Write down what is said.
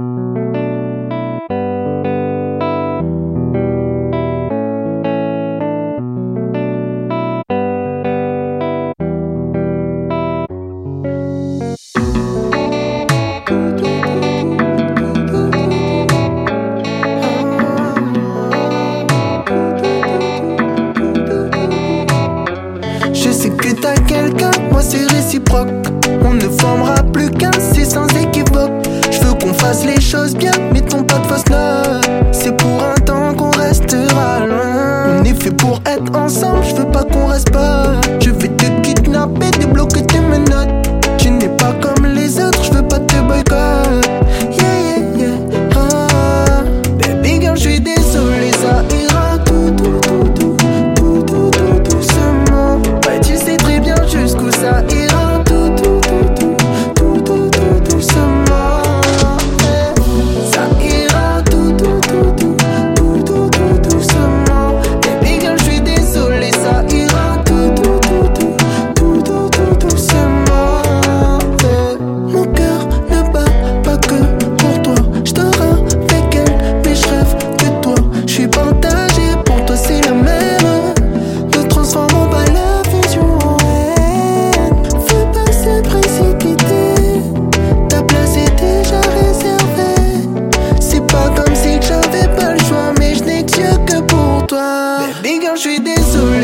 Je sais que t'as quelqu'un, moi c'est réciproque. On ne formera plus qu'un, c'est sans fasse les choses bien, mettons pas de fausses notes. C'est pour un temps qu'on restera loin. On est fait pour être ensemble, je veux pas qu'on reste pas. this